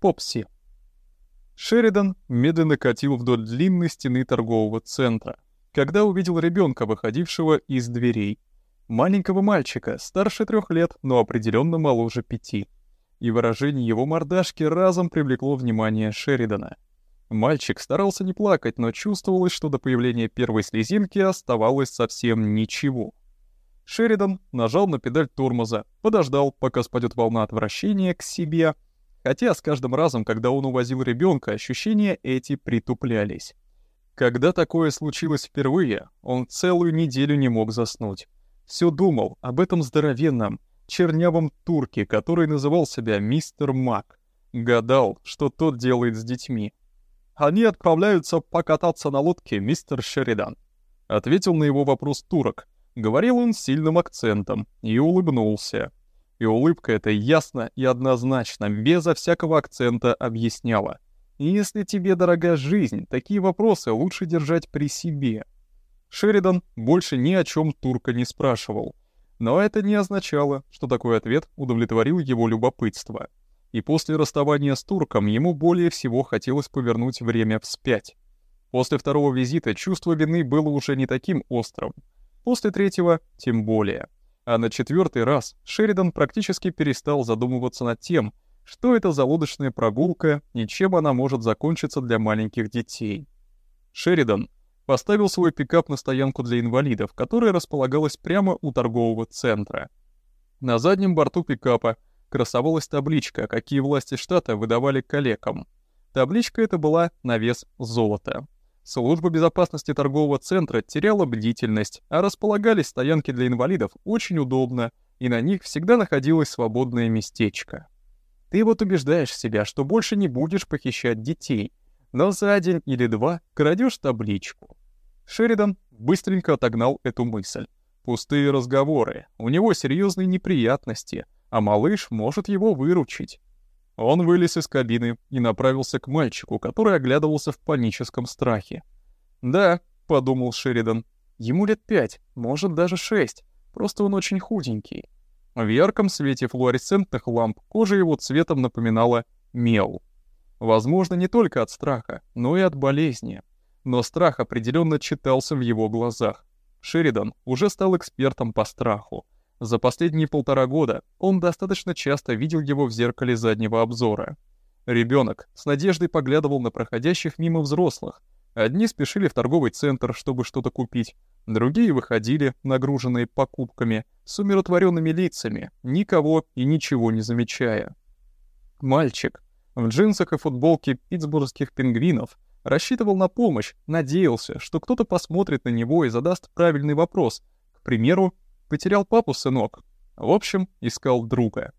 Попси. Шеридан медленно катил вдоль длинной стены торгового центра, когда увидел ребенка, выходившего из дверей. Маленького мальчика, старше трех лет, но определенно моложе пяти. И выражение его мордашки разом привлекло внимание Шеридана. Мальчик старался не плакать, но чувствовалось, что до появления первой слезинки оставалось совсем ничего. Шеридан нажал на педаль тормоза, подождал, пока спадет волна отвращения к себе — Хотя с каждым разом, когда он увозил ребенка, ощущения эти притуплялись. Когда такое случилось впервые, он целую неделю не мог заснуть. Все думал об этом здоровенном, чернявом турке, который называл себя мистер Мак. Гадал, что тот делает с детьми. «Они отправляются покататься на лодке, мистер Шеридан», — ответил на его вопрос турок. Говорил он сильным акцентом и улыбнулся. И улыбка эта ясно и однозначно, безо всякого акцента объясняла. Если тебе дорога жизнь, такие вопросы лучше держать при себе. Шеридан больше ни о чем турка не спрашивал. Но это не означало, что такой ответ удовлетворил его любопытство. И после расставания с турком ему более всего хотелось повернуть время вспять. После второго визита чувство вины было уже не таким острым. После третьего тем более. А на четвертый раз Шеридан практически перестал задумываться над тем, что это за лодочная прогулка и чем она может закончиться для маленьких детей. Шеридан поставил свой пикап на стоянку для инвалидов, которая располагалась прямо у торгового центра. На заднем борту пикапа красовалась табличка, какие власти штата выдавали коллегам. Табличка эта была на вес золота. Служба безопасности торгового центра теряла бдительность, а располагались стоянки для инвалидов очень удобно, и на них всегда находилось свободное местечко. Ты вот убеждаешь себя, что больше не будешь похищать детей, но за день или два крадешь табличку. Шеридан быстренько отогнал эту мысль. Пустые разговоры, у него серьезные неприятности, а малыш может его выручить. Он вылез из кабины и направился к мальчику, который оглядывался в паническом страхе. «Да», — подумал Шеридан, — «ему лет пять, может даже шесть, просто он очень худенький». В ярком свете флуоресцентных ламп кожа его цветом напоминала мел. Возможно, не только от страха, но и от болезни. Но страх определенно читался в его глазах. Шеридан уже стал экспертом по страху. За последние полтора года он достаточно часто видел его в зеркале заднего обзора. Ребенок с надеждой поглядывал на проходящих мимо взрослых. Одни спешили в торговый центр, чтобы что-то купить, другие выходили, нагруженные покупками, с умиротворенными лицами, никого и ничего не замечая. Мальчик в джинсах и футболке питтсбургских пингвинов рассчитывал на помощь, надеялся, что кто-то посмотрит на него и задаст правильный вопрос, к примеру, Потерял папу, сынок. В общем, искал друга.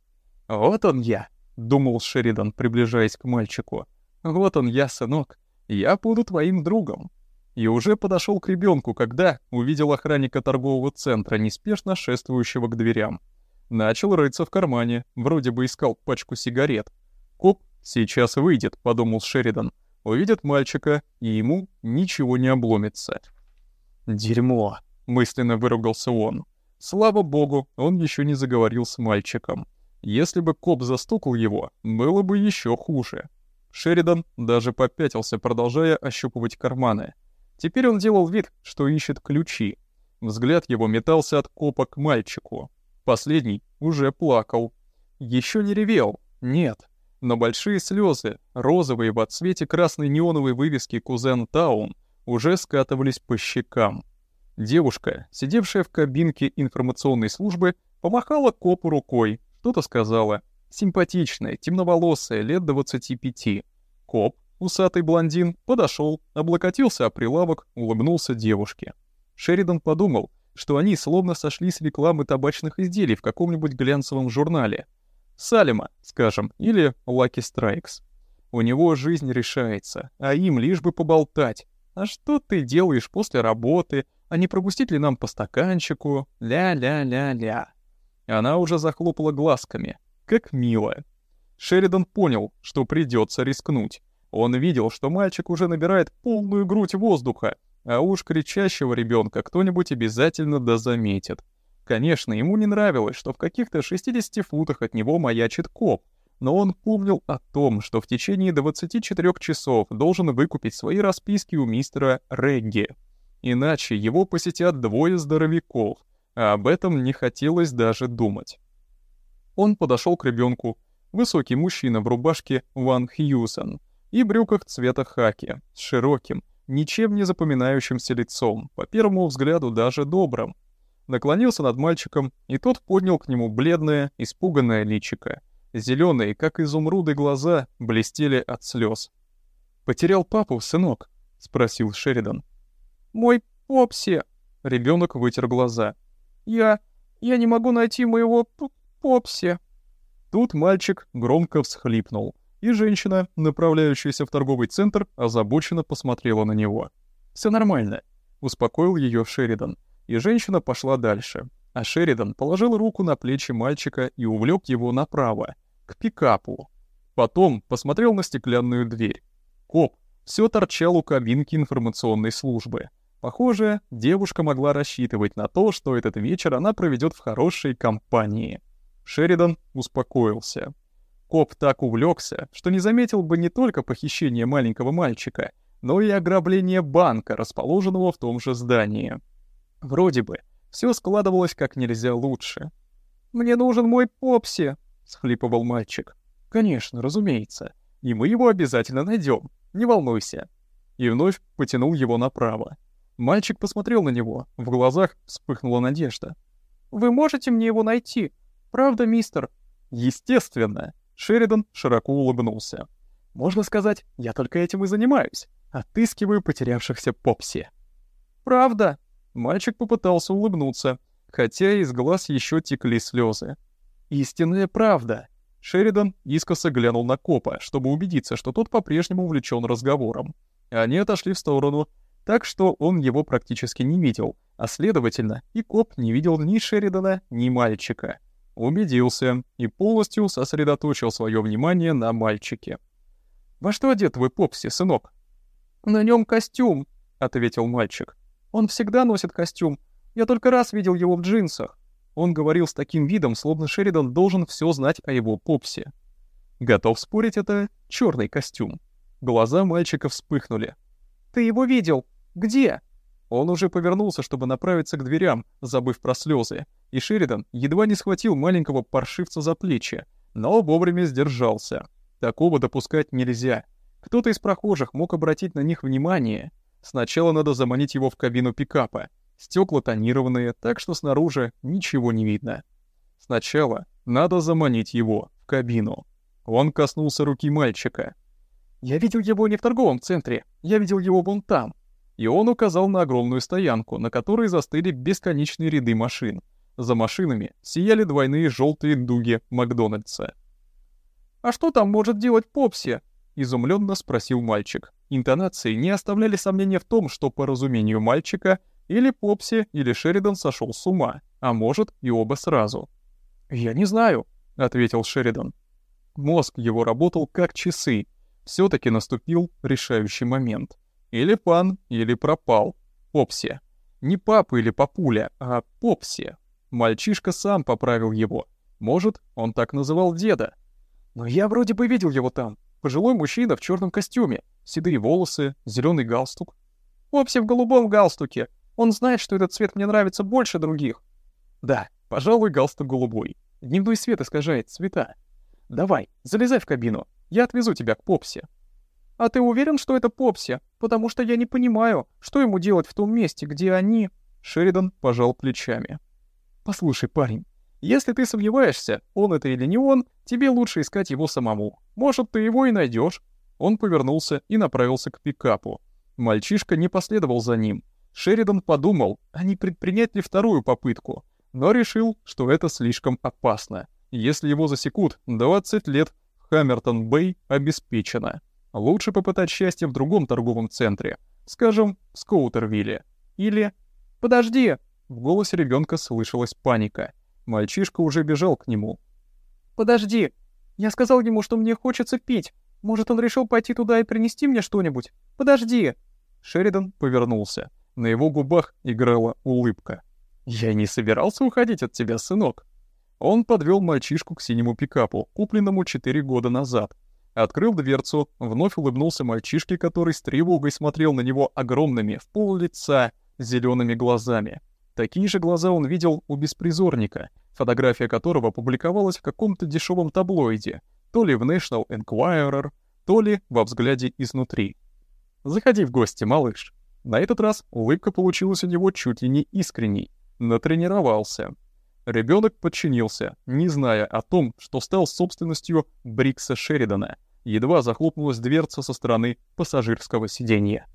«Вот он я», — думал Шеридан, приближаясь к мальчику. «Вот он я, сынок. Я буду твоим другом». И уже подошел к ребенку, когда увидел охранника торгового центра, неспешно шествующего к дверям. Начал рыться в кармане, вроде бы искал пачку сигарет. «Коп сейчас выйдет», — подумал Шеридан. Увидит мальчика, и ему ничего не обломится. «Дерьмо», — мысленно выругался он. Слава богу, он еще не заговорил с мальчиком. Если бы коп застукал его, было бы еще хуже. Шеридан даже попятился, продолжая ощупывать карманы. Теперь он делал вид, что ищет ключи. Взгляд его метался от копа к мальчику. Последний уже плакал. Еще не ревел, нет. Но большие слезы, розовые в отсвете красной неоновой вывески «Кузен Таун», уже скатывались по щекам. Девушка, сидевшая в кабинке информационной службы, помахала копу рукой, что-то сказала. Симпатичная, темноволосая, лет 25. Коп, усатый блондин, подошел, облокотился о прилавок, улыбнулся девушке. Шеридан подумал, что они словно сошли с рекламы табачных изделий в каком-нибудь глянцевом журнале. Салима, скажем, или Lucky Strikes. У него жизнь решается, а им лишь бы поболтать. А что ты делаешь после работы, а не пропустить ли нам по стаканчику? Ля-ля-ля-ля. Она уже захлопала глазками. Как мило. Шеридан понял, что придется рискнуть. Он видел, что мальчик уже набирает полную грудь воздуха, а уж кричащего ребенка кто-нибудь обязательно дозаметит. Конечно, ему не нравилось, что в каких-то 60 футах от него маячит коп, но он помнил о том, что в течение 24 часов должен выкупить свои расписки у мистера Регги. Иначе его посетят двое здоровяков, а об этом не хотелось даже думать. Он подошел к ребенку, высокий мужчина в рубашке Ван Хьюсон и брюках цвета хаки, с широким, ничем не запоминающимся лицом, по первому взгляду даже добрым. Наклонился над мальчиком, и тот поднял к нему бледное, испуганное личико. Зеленые, как изумруды, глаза блестели от слез. «Потерял папу, сынок?» — спросил Шеридан. «Мой Попси!» — ребенок вытер глаза. «Я... я не могу найти моего Попси!» Тут мальчик громко всхлипнул, и женщина, направляющаяся в торговый центр, озабоченно посмотрела на него. «Всё нормально», — успокоил её Шеридан, и женщина пошла дальше. А Шеридан положил руку на плечи мальчика и увлёк его направо, к пикапу. Потом посмотрел на стеклянную дверь. Коп всё торчал у кабинки информационной службы. Похоже, девушка могла рассчитывать на то, что этот вечер она проведёт в хорошей компании. Шеридан успокоился. Коп так увлекся, что не заметил бы не только похищение маленького мальчика, но и ограбление банка, расположенного в том же здании. Вроде бы, все складывалось как нельзя лучше. «Мне нужен мой Попси!» — схлипывал мальчик. «Конечно, разумеется. И мы его обязательно найдем. Не волнуйся». И вновь потянул его направо. Мальчик посмотрел на него, в глазах вспыхнула надежда. «Вы можете мне его найти? Правда, мистер?» «Естественно!» Шеридан широко улыбнулся. «Можно сказать, я только этим и занимаюсь. Отыскиваю потерявшихся Попси». «Правда?» Мальчик попытался улыбнуться, хотя из глаз еще текли слезы. «Истинная правда!» Шеридан искоса глянул на копа, чтобы убедиться, что тот по-прежнему увлечен разговором. Они отошли в сторону, так что он его практически не видел, а следовательно, и коп не видел ни Шеридана, ни мальчика. Убедился и полностью сосредоточил свое внимание на мальчике. «Во что одет твой Попси, сынок?» «На нем костюм», — ответил мальчик. «Он всегда носит костюм. Я только раз видел его в джинсах». Он говорил с таким видом, словно Шеридан должен все знать о его Попсе. Готов спорить, это черный костюм. Глаза мальчика вспыхнули. «Ты его видел? Где?» Он уже повернулся, чтобы направиться к дверям, забыв про слезы, и Шеридан едва не схватил маленького паршивца за плечи, но вовремя сдержался. Такого допускать нельзя. Кто-то из прохожих мог обратить на них внимание. Сначала надо заманить его в кабину пикапа. Стекла тонированные, так что снаружи ничего не видно. Сначала надо заманить его в кабину. Он коснулся руки мальчика. «Я видел его не в торговом центре, я видел его вон там», и он указал на огромную стоянку, на которой застыли бесконечные ряды машин. За машинами сияли двойные желтые дуги Макдональдса. «А что там может делать Попси?» — изумленно спросил мальчик. Интонации не оставляли сомнения в том, что по разумению мальчика или Попси, или Шеридан сошел с ума, а может и оба сразу. «Я не знаю», — ответил Шеридан. Мозг его работал как часы. все таки наступил решающий момент. Или пан, или пропал. Попси. Не папа или папуля, а Попси. Мальчишка сам поправил его. Может, он так называл деда. Но я вроде бы видел его там. Пожилой мужчина в черном костюме, седые волосы, зеленый галстук. Попси в голубом галстуке. Он знает, что этот цвет мне нравится больше других. Да, пожалуй, галстук голубой. Дневной свет искажает цвета. Давай, залезай в кабину. Я отвезу тебя к Попси. «А ты уверен, что это Попси? Потому что я не понимаю, что ему делать в том месте, где они...» Шеридан пожал плечами. «Послушай, парень, если ты сомневаешься, он это или не он, тебе лучше искать его самому. Может, ты его и найдешь. Он повернулся и направился к пикапу. Мальчишка не последовал за ним. Шеридан подумал, а не предпринять ли вторую попытку, но решил, что это слишком опасно. Если его засекут, 20 лет в Хаммертон-Бэй обеспечено. Лучше попытать счастье в другом торговом центре, скажем, в Скоутервилле. Или «Подожди!» В голосе ребенка слышалась паника. Мальчишка уже бежал к нему. «Подожди! Я сказал ему, что мне хочется пить. Может, он решил пойти туда и принести мне что-нибудь? Подожди!» Шеридан повернулся. На его губах играла улыбка. «Я не собирался уходить от тебя, сынок». Он подвел мальчишку к синему пикапу, купленному 4 года назад. Открыл дверцу, вновь улыбнулся мальчишке, который с тревогой смотрел на него огромными, в пол лица, зелеными глазами. Такие же глаза он видел у беспризорника, фотография которого публиковалась в каком-то дешевом таблоиде, то ли в National Enquirer, то ли во взгляде изнутри. «Заходи в гости, малыш». На этот раз улыбка получилась у него чуть ли не искренней. Натренировался. Ребенок подчинился, не зная о том, что стал собственностью Брикса Шеридана. Едва захлопнулась дверца со стороны пассажирского сиденья.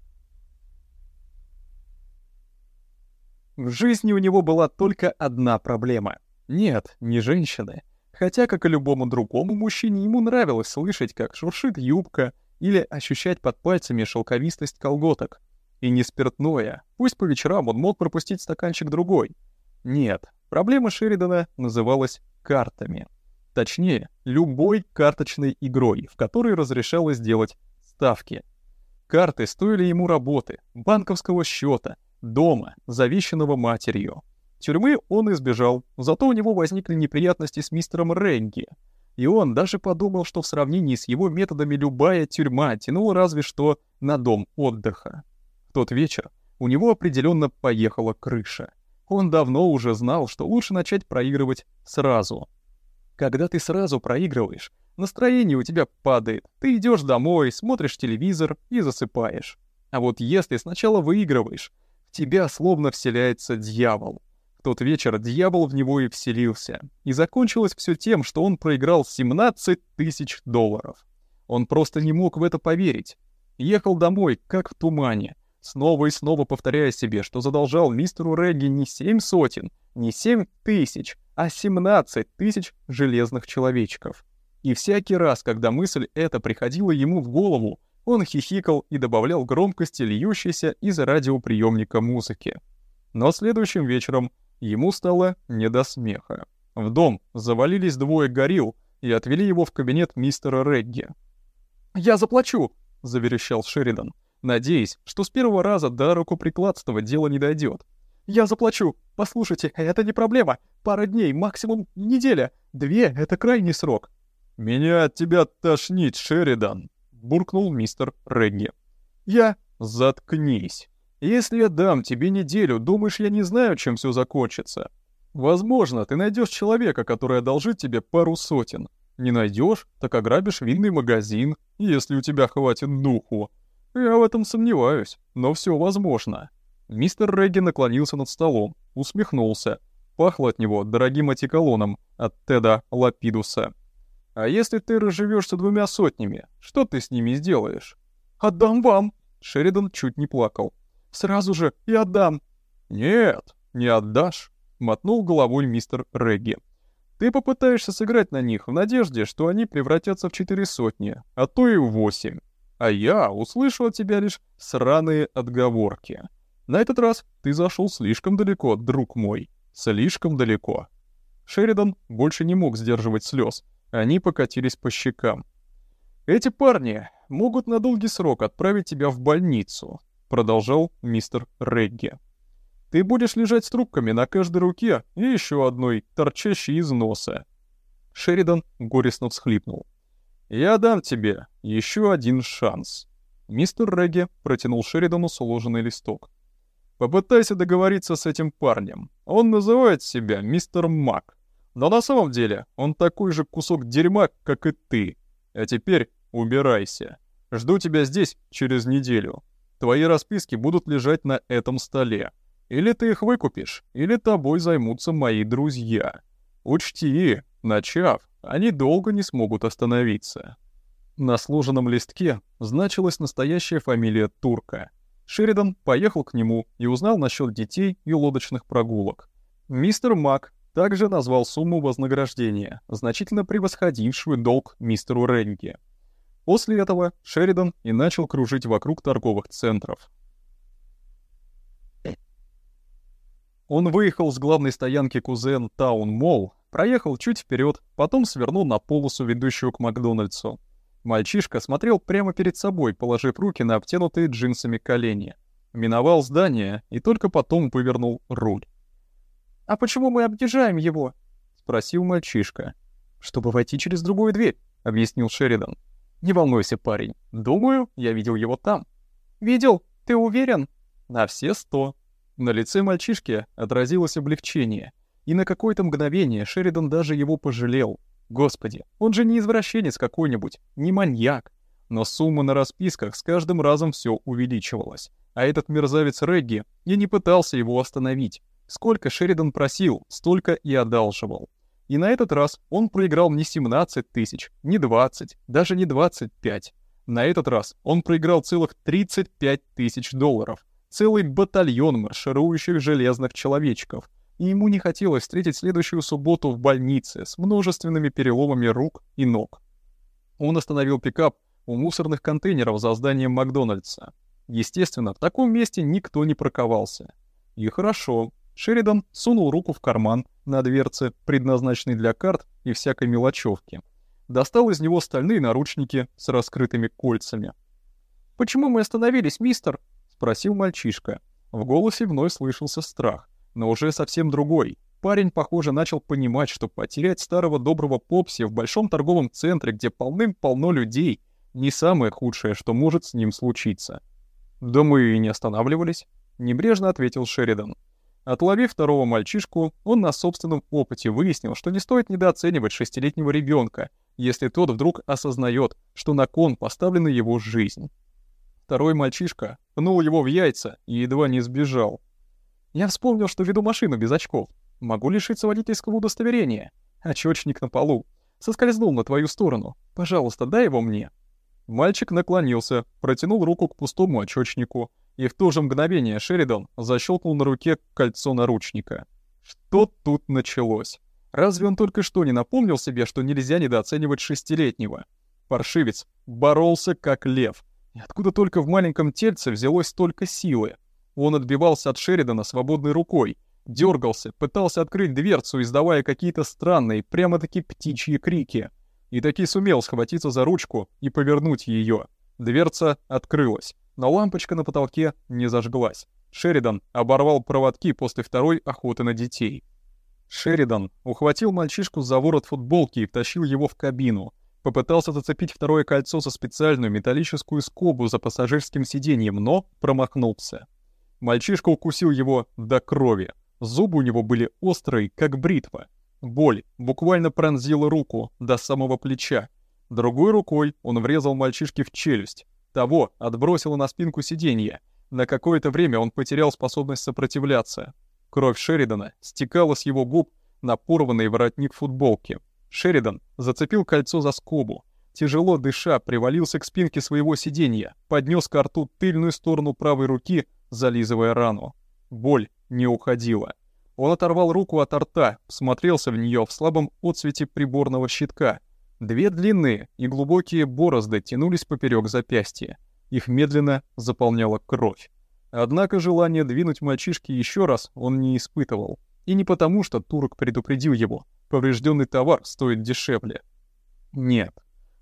В жизни у него была только одна проблема. Нет, не женщины. Хотя, как и любому другому мужчине, ему нравилось слышать, как шуршит юбка, или ощущать под пальцами шелковистость колготок. И не спиртное. Пусть по вечерам он мог пропустить стаканчик другой. Нет, проблема Шеридана называлась картами. Точнее, любой карточной игрой, в которой разрешалось делать ставки. Карты стоили ему работы, банковского счета, дома, завещанного матерью. Тюрьмы он избежал, зато у него возникли неприятности с мистером Ренги. И он даже подумал, что в сравнении с его методами любая тюрьма тянула разве что на дом отдыха. В тот вечер у него определенно поехала крыша. Он давно уже знал, что лучше начать проигрывать сразу. Когда ты сразу проигрываешь, настроение у тебя падает. Ты идешь домой, смотришь телевизор и засыпаешь. А вот если сначала выигрываешь, тебя словно вселяется дьявол. В тот вечер дьявол в него и вселился. И закончилось все тем, что он проиграл 17 тысяч долларов. Он просто не мог в это поверить. Ехал домой, как в тумане, снова и снова повторяя себе, что задолжал мистеру Регги не семь сотен, не семь тысяч, а 17 тысяч железных человечков. И всякий раз, когда мысль эта приходила ему в голову, он хихикал и добавлял громкости льющейся из радиоприемника музыки. Но следующим вечером ему стало не до смеха. В дом завалились двое горилл и отвели его в кабинет мистера Регги. «Я заплачу!» — заверещал Шеридан, надеясь, что с первого раза до рукоприкладства дело не дойдет. «Я заплачу! Послушайте, это не проблема! Пара дней, максимум неделя! Две — это крайний срок!» «Меня от тебя тошнит, Шеридан!» буркнул мистер Регги. «Я...» «Заткнись. Если я дам тебе неделю, думаешь, я не знаю, чем все закончится? Возможно, ты найдешь человека, который одолжит тебе пару сотен. Не найдешь, так ограбишь винный магазин, если у тебя хватит духу. Я в этом сомневаюсь, но все возможно». Мистер Регги наклонился над столом, усмехнулся. Пахло от него дорогим атиколоном от Теда Лапидуса. А если ты разживешься двумя сотнями, что ты с ними сделаешь? Отдам вам. Шеридан чуть не плакал. Сразу же и отдам. Нет, не отдашь, мотнул головой мистер Регги. Ты попытаешься сыграть на них в надежде, что они превратятся в четыре сотни, а то и в восемь. А я услышу от тебя лишь сраные отговорки. На этот раз ты зашел слишком далеко, друг мой. Слишком далеко. Шеридан больше не мог сдерживать слез. Они покатились по щекам. «Эти парни могут на долгий срок отправить тебя в больницу», — продолжал мистер Регги. «Ты будешь лежать с трубками на каждой руке и еще одной, торчащей из носа». Шеридан горестно всхлипнул. «Я дам тебе еще один шанс». Мистер Регги протянул Шеридану сложенный листок. «Попытайся договориться с этим парнем. Он называет себя мистер Мак. Но на самом деле он такой же кусок дерьма, как и ты. А теперь убирайся. Жду тебя здесь через неделю. Твои расписки будут лежать на этом столе. Или ты их выкупишь, или тобой займутся мои друзья. Учти, начав, они долго не смогут остановиться. На сложенном листке значилась настоящая фамилия Турка. Шеридан поехал к нему и узнал насчет детей и лодочных прогулок. Мистер Мак также назвал сумму вознаграждения, значительно превосходившую долг мистеру Ренге. После этого Шеридан и начал кружить вокруг торговых центров. Он выехал с главной стоянки Кузен Таун Молл, проехал чуть вперед, потом свернул на полосу, ведущую к Макдональдсу. Мальчишка смотрел прямо перед собой, положив руки на обтянутые джинсами колени. Миновал здание и только потом вывернул руль. «А почему мы объезжаем его?» — спросил мальчишка. «Чтобы войти через другую дверь», — объяснил Шеридан. «Не волнуйся, парень. Думаю, я видел его там». «Видел? Ты уверен?» «На все сто». На лице мальчишки отразилось облегчение, и на какое-то мгновение Шеридан даже его пожалел. Господи, он же не извращенец какой-нибудь, не маньяк. Но сумма на расписках с каждым разом все увеличивалась. А этот мерзавец Регги и не пытался его остановить. Сколько Шеридан просил, столько и одалживал. И на этот раз он проиграл не 17 тысяч, не 20, даже не 25. На этот раз он проиграл целых 35 тысяч долларов. Целый батальон марширующих железных человечков. И ему не хотелось встретить следующую субботу в больнице с множественными переломами рук и ног. Он остановил пикап у мусорных контейнеров за зданием Макдональдса. Естественно, в таком месте никто не парковался. И хорошо, Шеридан сунул руку в карман на дверце, предназначенной для карт и всякой мелочевки. Достал из него стальные наручники с раскрытыми кольцами. «Почему мы остановились, мистер?» — спросил мальчишка. В голосе вновь слышался страх, но уже совсем другой. Парень, похоже, начал понимать, что потерять старого доброго Попси в большом торговом центре, где полным-полно людей, не самое худшее, что может с ним случиться. «Да мы и не останавливались», — небрежно ответил Шеридан. Отловив второго мальчишку, он на собственном опыте выяснил, что не стоит недооценивать шестилетнего ребенка, если тот вдруг осознает, что на кон поставлена его жизнь. Второй мальчишка пнул его в яйца и едва не сбежал. Я вспомнил, что веду машину без очков. Могу лишиться водительского удостоверения. Очёчник на полу. Соскользнул на твою сторону. Пожалуйста, дай его мне. Мальчик наклонился, протянул руку к пустому очёчнику, и в то же мгновение Шеридан защелкнул на руке кольцо наручника. Что тут началось? Разве он только что не напомнил себе, что нельзя недооценивать шестилетнего? Паршивец боролся как лев. И откуда только в маленьком тельце взялось столько силы? Он отбивался от Шеридана свободной рукой, дергался, пытался открыть дверцу, издавая какие-то странные, прямо-таки птичьи крики. И таки сумел схватиться за ручку и повернуть ее. Дверца открылась но лампочка на потолке не зажглась. Шеридан оборвал проводки после второй охоты на детей. Шеридан ухватил мальчишку за ворот футболки и втащил его в кабину. Попытался зацепить второе кольцо за специальную металлическую скобу за пассажирским сиденьем, но промахнулся. Мальчишка укусил его до крови. Зубы у него были острые, как бритва. Боль буквально пронзила руку до самого плеча. Другой рукой он врезал мальчишке в челюсть. Того отбросило на спинку сиденья. На какое-то время он потерял способность сопротивляться. Кровь Шеридана стекала с его губ на порванный воротник футболки. Шеридан зацепил кольцо за скобу. Тяжело дыша, привалился к спинке своего сиденья, поднес к рту тыльную сторону правой руки, зализывая рану. Боль не уходила. Он оторвал руку от рта, всмотрелся в нее в слабом отсвете приборного щитка Две длинные и глубокие борозды тянулись поперек запястья. Их медленно заполняла кровь. Однако желание двинуть мальчишки еще раз он не испытывал. И не потому, что турок предупредил его. Поврежденный товар стоит дешевле. Нет.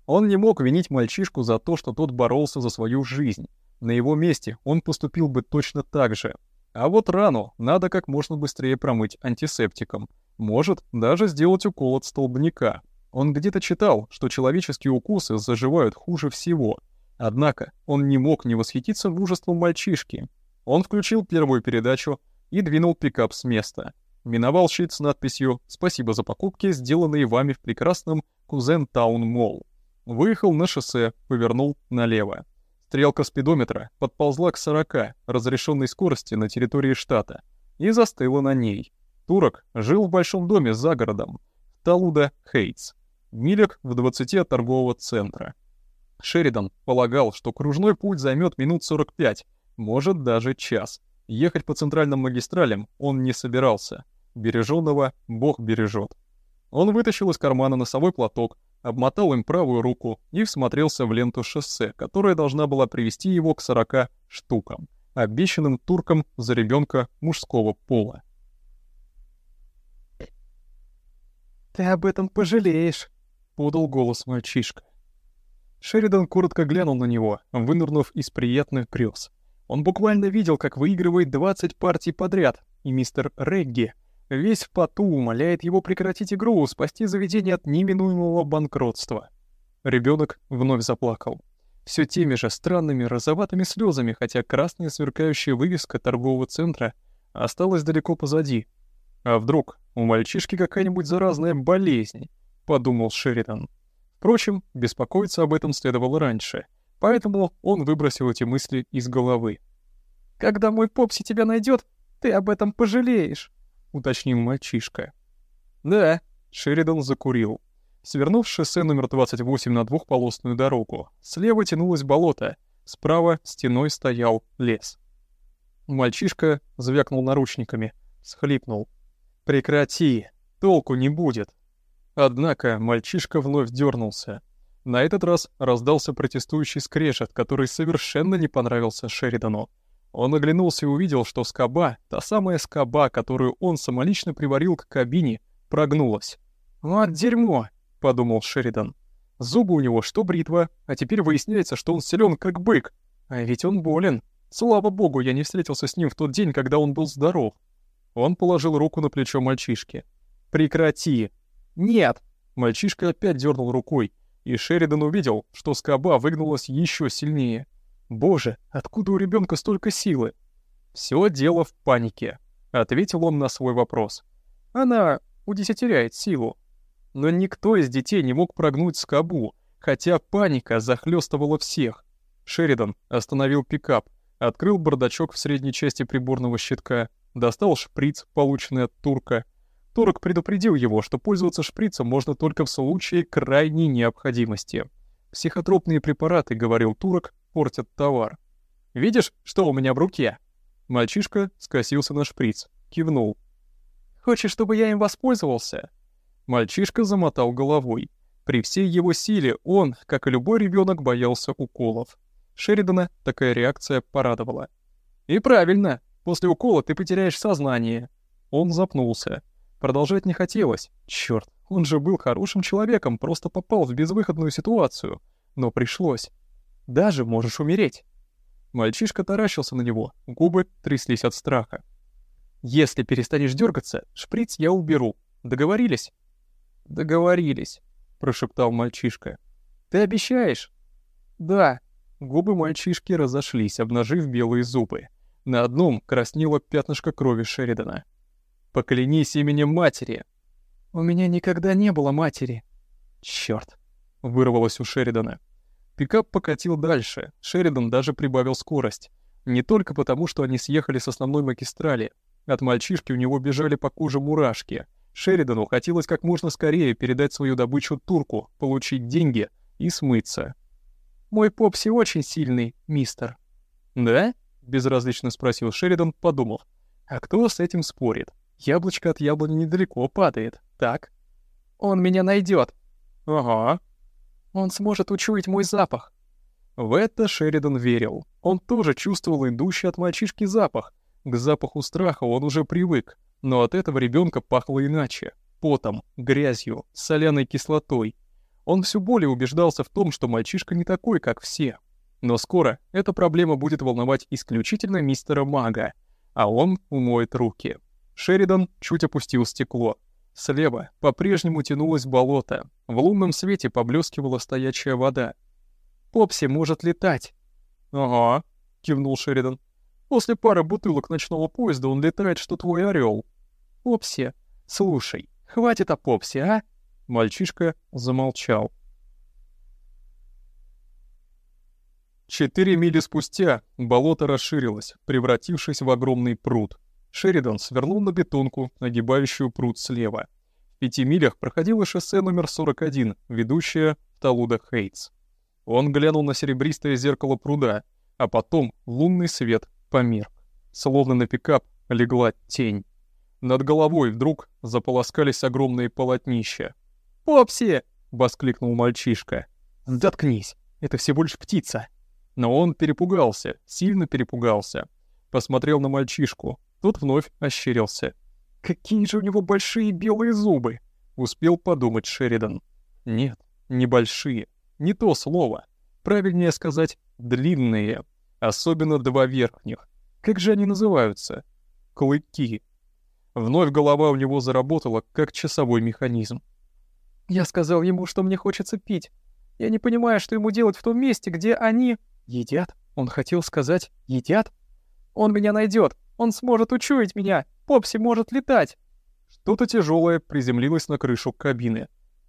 Он не мог винить мальчишку за то, что тот боролся за свою жизнь. На его месте он поступил бы точно так же. А вот рану надо как можно быстрее промыть антисептиком. Может, даже сделать укол от столбняка. Он где-то читал, что человеческие укусы заживают хуже всего. Однако он не мог не восхититься мужеством мальчишки. Он включил первую передачу и двинул пикап с места. Миновал щит с надписью «Спасибо за покупки, сделанные вами в прекрасном Кузен Таун Молл». Выехал на шоссе, повернул налево. Стрелка спидометра подползла к 40 разрешенной скорости на территории штата и застыла на ней. Турок жил в большом доме за городом, Талуда Хейтс милях в 20 от торгового центра. Шеридан полагал, что кружной путь займет минут 45, может даже час. Ехать по центральным магистралям он не собирался. Береженного Бог бережет. Он вытащил из кармана носовой платок, обмотал им правую руку и всмотрелся в ленту шоссе, которая должна была привести его к 40 штукам, обещанным туркам за ребенка мужского пола. «Ты об этом пожалеешь», — подал голос мальчишка. Шеридан коротко глянул на него, вынырнув из приятных грез. Он буквально видел, как выигрывает 20 партий подряд, и мистер Регги Весь в поту умоляет его прекратить игру, спасти заведение от неминуемого банкротства. Ребенок вновь заплакал. Все теми же странными розоватыми слезами, хотя красная сверкающая вывеска торгового центра осталась далеко позади. А вдруг у мальчишки какая-нибудь заразная болезнь, подумал Шеридан. Впрочем, беспокоиться об этом следовало раньше, поэтому он выбросил эти мысли из головы. «Когда мой попси тебя найдет, ты об этом пожалеешь», — уточнил мальчишка. «Да», — Шеридан закурил. Свернув шоссе номер 28 на двухполосную дорогу, слева тянулось болото, справа стеной стоял лес. Мальчишка звякнул наручниками, схлипнул. «Прекрати, толку не будет». Однако мальчишка вновь дернулся. На этот раз раздался протестующий скрежет, который совершенно не понравился Шеридану. Он оглянулся и увидел, что скоба, та самая скоба, которую он самолично приварил к кабине, прогнулась. «Вот дерьмо!» подумал Шеридан. Зубы у него что бритва, а теперь выясняется, что он силен как бык. А ведь он болен. Слава богу, я не встретился с ним в тот день, когда он был здоров. Он положил руку на плечо мальчишки. «Прекрати!» «Нет!» Мальчишка опять дернул рукой, и Шеридан увидел, что скоба выгнулась еще сильнее. «Боже, откуда у ребенка столько силы?» «Все дело в панике», — ответил он на свой вопрос. «Она удесятеряет силу но никто из детей не мог прогнуть скобу, хотя паника захлестывала всех. Шеридан остановил пикап, открыл бардачок в средней части приборного щитка, достал шприц, полученный от турка. Турок предупредил его, что пользоваться шприцем можно только в случае крайней необходимости. «Психотропные препараты», — говорил турок, — «портят товар». «Видишь, что у меня в руке?» Мальчишка скосился на шприц, кивнул. «Хочешь, чтобы я им воспользовался?» Мальчишка замотал головой. При всей его силе он, как и любой ребенок, боялся уколов. Шеридана такая реакция порадовала. «И правильно, после укола ты потеряешь сознание». Он запнулся. Продолжать не хотелось. Чёрт, он же был хорошим человеком, просто попал в безвыходную ситуацию. Но пришлось. Даже можешь умереть. Мальчишка таращился на него, губы тряслись от страха. «Если перестанешь дергаться, шприц я уберу. Договорились?» «Договорились», — прошептал мальчишка. «Ты обещаешь?» «Да». Губы мальчишки разошлись, обнажив белые зубы. На одном краснело пятнышко крови Шеридана. «Поклянись именем матери!» «У меня никогда не было матери!» «Чёрт!» — вырвалось у Шеридана. Пикап покатил дальше, Шеридан даже прибавил скорость. Не только потому, что они съехали с основной магистрали. От мальчишки у него бежали по коже мурашки. Шеридану хотелось как можно скорее передать свою добычу турку, получить деньги и смыться. «Мой попси очень сильный, мистер». «Да?» — безразлично спросил Шеридан, подумав. «А кто с этим спорит? Яблочко от яблони недалеко падает, так?» «Он меня найдет. «Ага». «Он сможет учуять мой запах». В это Шеридан верил. Он тоже чувствовал идущий от мальчишки запах. К запаху страха он уже привык. Но от этого ребенка пахло иначе. Потом, грязью, соляной кислотой. Он все более убеждался в том, что мальчишка не такой, как все. Но скоро эта проблема будет волновать исключительно мистера Мага, а он умоет руки. Шеридан чуть опустил стекло. Слева по-прежнему тянулось болото. В лунном свете поблескивала стоячая вода. «Попси может летать». «Ага», — кивнул Шеридан. «После пары бутылок ночного поезда он летает, что твой орел. Попси, слушай, хватит о Попси, а?» Мальчишка замолчал. Четыре мили спустя болото расширилось, превратившись в огромный пруд. Шеридан свернул на бетонку, нагибающую пруд слева. В пяти милях проходило шоссе номер 41, ведущее в Талуда-Хейтс. Он глянул на серебристое зеркало пруда, а потом лунный свет померк. Словно на пикап легла тень. Над головой вдруг заполоскались огромные полотнища. «Попси!» — воскликнул мальчишка. «Заткнись, это всего лишь птица». Но он перепугался, сильно перепугался. Посмотрел на мальчишку, тот вновь ощерился. «Какие же у него большие белые зубы!» — успел подумать Шеридан. «Нет, не большие, не то слово. Правильнее сказать «длинные», особенно два верхних. Как же они называются? Клыки. Вновь голова у него заработала, как часовой механизм. «Я сказал ему, что мне хочется пить. Я не понимаю, что ему делать в том месте, где они... едят. Он хотел сказать «едят». Он меня найдет. Он сможет учуять меня. Попси может летать. Что-то тяжелое приземлилось на крышу кабины.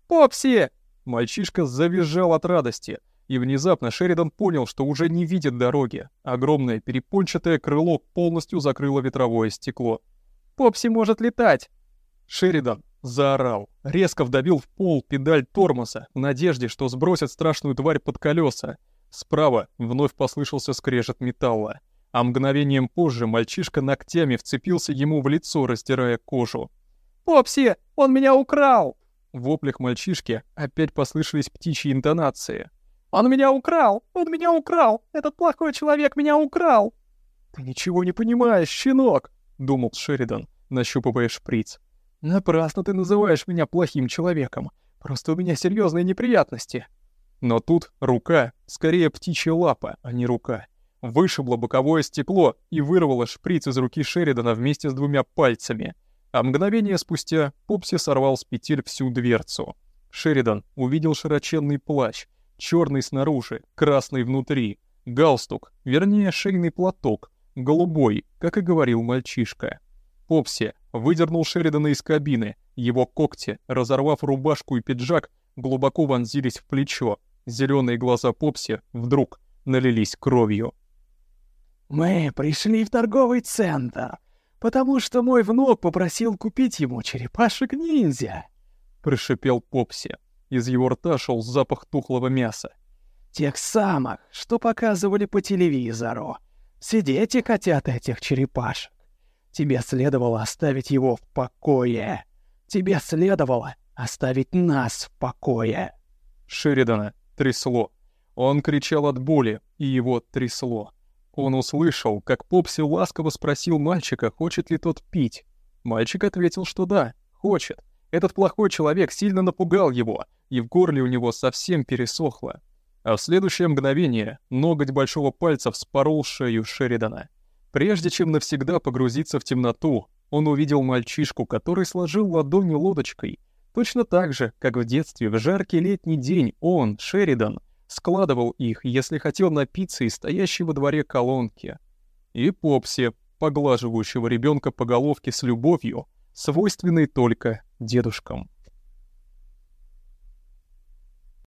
«Попси!» Мальчишка завизжал от радости, и внезапно Шеридан понял, что уже не видит дороги. Огромное перепончатое крыло полностью закрыло ветровое стекло. «Попси может летать!» Шеридан заорал, резко вдавил в пол педаль тормоза в надежде, что сбросит страшную тварь под колеса. Справа вновь послышался скрежет металла, а мгновением позже мальчишка ногтями вцепился ему в лицо, растирая кожу. «Попси, он меня украл!» В воплях мальчишки опять послышались птичьи интонации. «Он меня украл! Он меня украл! Этот плохой человек меня украл!» «Ты ничего не понимаешь, щенок!» — думал Шеридан, нащупывая шприц. «Напрасно ты называешь меня плохим человеком. Просто у меня серьезные неприятности». Но тут рука, скорее птичья лапа, а не рука, вышибла боковое стекло и вырвала шприц из руки Шеридана вместе с двумя пальцами — а мгновение спустя Пупси сорвал с петель всю дверцу. Шеридан увидел широченный плащ, черный снаружи, красный внутри, галстук, вернее шейный платок, голубой, как и говорил мальчишка. Попси выдернул Шеридана из кабины, его когти, разорвав рубашку и пиджак, глубоко вонзились в плечо. Зеленые глаза Попси вдруг налились кровью. «Мы пришли в торговый центр потому что мой внук попросил купить ему черепашек-ниндзя», — прошипел Попси. Из его рта шел запах тухлого мяса. «Тех самых, что показывали по телевизору. Все дети хотят этих черепашек. Тебе следовало оставить его в покое. Тебе следовало оставить нас в покое». Шеридана трясло. Он кричал от боли, и его трясло. Он услышал, как Попси ласково спросил мальчика, хочет ли тот пить. Мальчик ответил, что да, хочет. Этот плохой человек сильно напугал его, и в горле у него совсем пересохло. А в следующее мгновение ноготь большого пальца вспорол шею Шеридана. Прежде чем навсегда погрузиться в темноту, он увидел мальчишку, который сложил ладони лодочкой, точно так же, как в детстве в жаркий летний день он, Шеридан, складывал их, если хотел напиться из стоящей во дворе колонки. И Попси, поглаживающего ребенка по головке с любовью, свойственной только дедушкам.